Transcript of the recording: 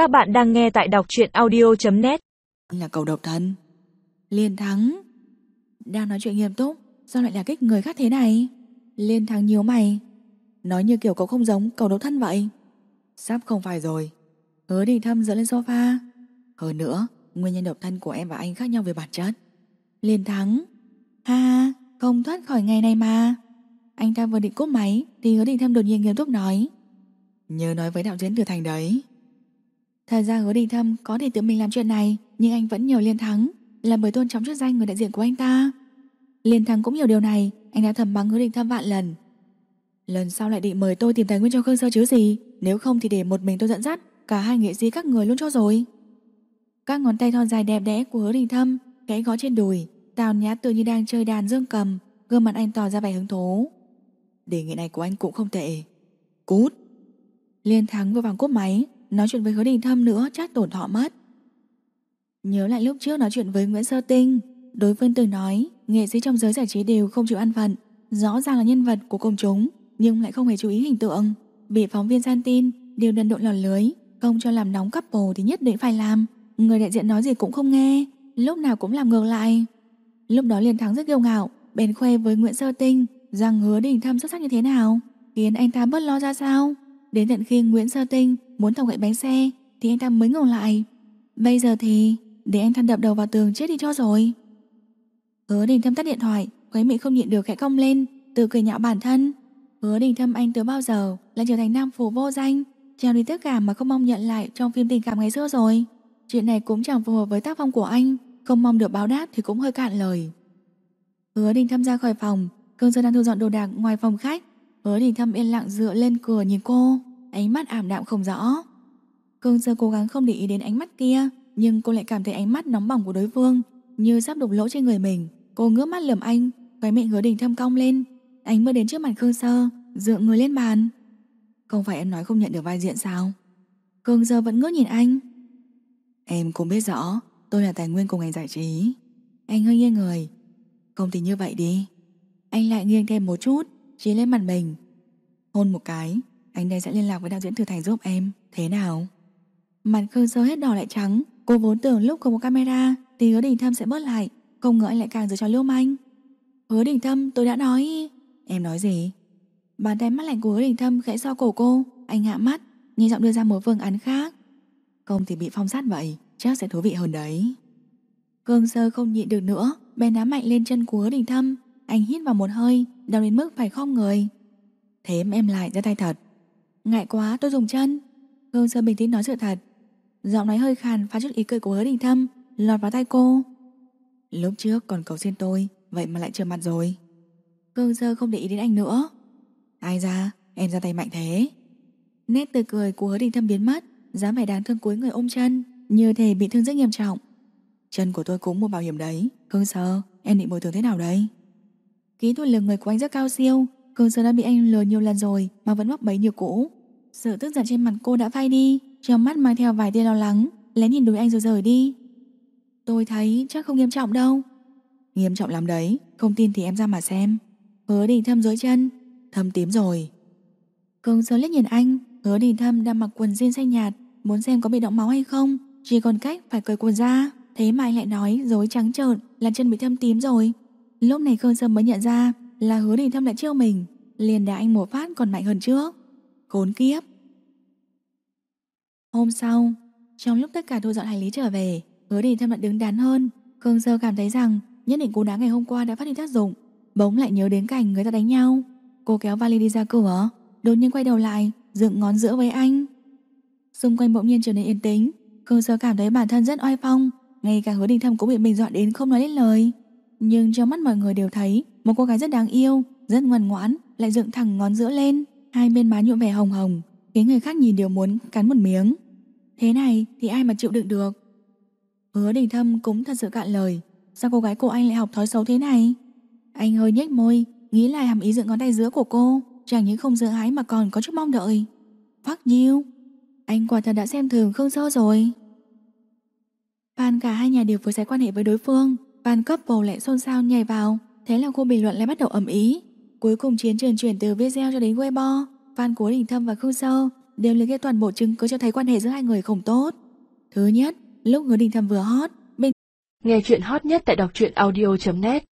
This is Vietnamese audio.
Các bạn đang nghe tại đọc truyện audio.net Là cầu độc thân Liên thắng. Đang nói chuyện nghiêm túc. Sao lại là kích người khác thế này? Liên thắng nhiều mày. Nói như kiểu cậu không giống cầu độc thân vậy. Sắp không phải rồi. Hứa đình thâm dựa lên sofa. Hơn nữa, Nguyên nhân độc thân của em và anh khác nhau về bản chất. Liên thắng. Ha ha, Không thoát khỏi ngày này mà. Anh ta vừa định cúp máy, Thì hứa đình thâm đột nhiên nghiêm túc nói. Nhớ nói với đạo diễn Từ Thành đấy. Thật ra hứa đình thâm có thể tự mình làm chuyện này, Nhưng anh vẫn nhiều liên thắng, Là bởi tôn trọng chức danh người đại diện của anh ta. Liên thắng cũng hiểu điều này, Anh đã thầm mắng hứa đình thâm vạn lần. Lần sau lại định mời tôi tìm tài nguyên cho Khương Sơ chứ gì, Nếu không thì để một mình tôi dẫn dắt, Cả hai nghệ sĩ các người luôn cho rồi. Các ngón tay thon dài đẹp đẽ của hứa đình thâm, Kẽ gõ trên đùi, Tào nhã tự như đang chơi đàn dương cầm, Gương mặt anh tỏ ra vẻ hứng thú. Đề nghị này của anh cũng không tệ. Cút. Liên thắng vừa vàng cúp máy Nói chuyện với hứa đình thâm nữa, chắc tổn thọ mất. Nhớ lại lúc trước nói chuyện với Nguyễn Sơ Tinh, Đối phương từng nói, Nghệ sĩ trong giới giải trí đều không chịu ăn phận Rõ ràng là nhân vật của công chúng, Nhưng lại không hề chú ý hình tượng. Bị phóng viên gian tin, Đều đần độn lọt lưới, Không cho làm nóng couple thì nhất định phải làm. Người đại diện nói gì cũng không nghe, Lúc nào cũng làm ngược lại. Lúc đó Liên Thắng rất kiêu ngạo, Bèn khoe với Nguyễn Sơ Tinh Rằng hứa đình thâm xuất sắc như thế nào, Khiến anh ta bớt lo ra sao? Đến tận khi Nguyễn Sơ Tinh muốn thọc gậy bánh xe, Thì anh ta mới ngừng lại. Bây giờ thì, để anh ta đập đầu vào tường chết đi cho rồi. Hứa đình thâm tắt điện thoại, Quấy miệng không nhịn được khẽ cong lên, Tự cười nhạo bản thân. Hứa đình thâm anh từ bao giờ lại trở thành nam phù vô danh Treo đi tất cả mà không mong nhận lại Trong phim tình cảm ngày xưa rồi. Chuyện này cũng chẳng phù hợp với tác phong của anh, Không mong được báo đáp thì cũng hơi cạn lời. Hứa đình thâm ra khỏi phòng, Cương Sơn đang thu dọn đồ đạc ngoài phòng khách Hứa đình thâm yên lặng dựa lên cửa nhìn cô. Ánh mắt ảm đạm không rõ. Cương Sơn cố gắng không để ý đến ánh mắt kia Nhưng cô lại cảm thấy ánh mắt nóng bỏng của đối phương Như sắp đục lỗ trên người mình. Cô ngước mắt lườm anh Khóe miệng hứa đình thâm cong lên. Anh mới đến trước mặt Khương Sơ Dựa người lên bàn. Không phải em nói không nhận được vai diện sao? Cương Sơ vẫn ngước nhìn anh. Em cũng biết rõ Tôi là tài nguyên của ngành giải trí. Anh hơi nghiêng người. Không thì như vậy đi. Anh lại nghiêng thêm một chút chỉ lên mặt mình. Hôn một cái, Anh đây sẽ liên lạc với đạo diễn Thừa Thành giúp em. Thế nào? Mặt Khương Sơ hết đỏ lại trắng. Cô vốn tưởng lúc có một camera, Thì hứa đình thâm sẽ bớt lại. Không ngờ anh lại càng giữ trò lưu manh. Hứa đình thâm, tôi đã nói. Em nói gì? Bàn tay mắt lạnh của hứa đình thâm khẽ so cổ cô. Anh hạ mắt Nhìn giọng đưa ra một phương án khác. Không thì bị phong sát vậy, Chắc sẽ thú vị hơn đấy. Khương sơ không nhịn được nữa, Bèn đá mạnh lên chân của hứa đình thâm. Anh hít vào một hơi, Đau đến mức phải khom người. Thế em lại ra tay thật. Ngại quá, tôi dùng chân. Cương sơ bình tĩnh nói sự thật. Giọng nói hơi khàn phá chút ý cười của hứa đình thâm, Lọt vào tay cô. Lúc trước còn cầu xin tôi, Vậy mà lại trở mặt rồi. Cương sơ không để ý đến anh nữa. Ai ra? Em ra tay mạnh thế. Nét tươi cười của hứa đình thâm biến mất, dáng vẻ đáng thương cuối người ôm chân, Như thể bị thương rất nghiêm trọng. Chân của tôi cũng mua bảo hiểm đấy. Cương sơ em định bồi thường thế nào đấy Kỹ thuật lừa người của anh rất cao siêu. Cương sơ đã bị anh lừa nhiều lần rồi Mà vẫn mắc bẫy như cũ. Sự tức giận trên mặt cô đã phai đi Trong mắt mang theo vài tia lo lắng Lén nhìn đôi anh rồi rời đi. Tôi thấy chắc không nghiêm trọng đâu. Nghiêm trọng lắm đấy. Không tin thì em ra mà xem. Hứa đình thâm dưới chân. Thâm tím rồi. Cương sơ liếc nhìn anh. Hứa đình thâm đang mặc quần jean xanh nhạt Muốn xem có bị động máu hay không. Chỉ còn cách phải cởi quần ra. Thế mà anh lại nói dối trắng trợn là chân bị thâm tím rồi Lúc này Khương Sâm mới nhận ra Là hứa đình thâm lại trêu mình, Liền đá anh một phát còn mạnh hơn trước. Khốn kiếp! Hôm sau, Trong lúc tất cả thu dọn hành lý trở về, Hứa đình thâm lại đứng đắn hơn. Khương Sơ cảm thấy rằng nhất định cú đá ngày hôm qua đã phát huy tác dụng, Bỗng lại nhớ đến cảnh người ta đánh nhau. Cô kéo vali đi ra cửa, Đột nhiên quay đầu lại, Dựng ngón giữa với anh. Xung quanh bỗng nhiên trở nên yên tĩnh. Khương Sơ cảm thấy bản thân rất oai phong, Ngay cả hứa đình thâm cũng bị mình dọa đến không nói lên lời. Nhưng trong mắt mọi người đều thấy Một cô gái rất đáng yêu Rất ngoan ngoãn Lại dựng thẳng ngón giữa lên. Hai bên má nhuộm vẻ hồng hồng Khiến người khác nhìn đều muốn cắn một miếng. Thế này thì ai mà chịu đựng được? Hứa đình thâm cũng thật sự cạn lời. Sao cô gái của anh lại học thói xấu thế này? Anh hơi nhếch môi Nghĩ lại hàm ý dựng ngón tay giữa của cô. Chẳng những không sợ hãi mà còn có chút mong đợi. Phắc nhiêu, Anh quả thật đã xem thường Khương Sơ rồi. Phan cả hai nhà đều vừa giải quan hệ với đối phương. Fan couple lại xôn xao nhảy vào. Thế là cô bình luận lại bắt đầu ầm ý Cuối cùng chiến trường chuyển từ video cho đến Weibo. Fan Cố Đình Thâm và Khương Sơ đều liệt kê toàn bộ chứng cứ cho thấy quan hệ giữa hai người không tốt. Thứ nhất, lúc hứa đình Thâm vừa hot, bên Nghe chuyện hot nhất tại đọc truyện audio.net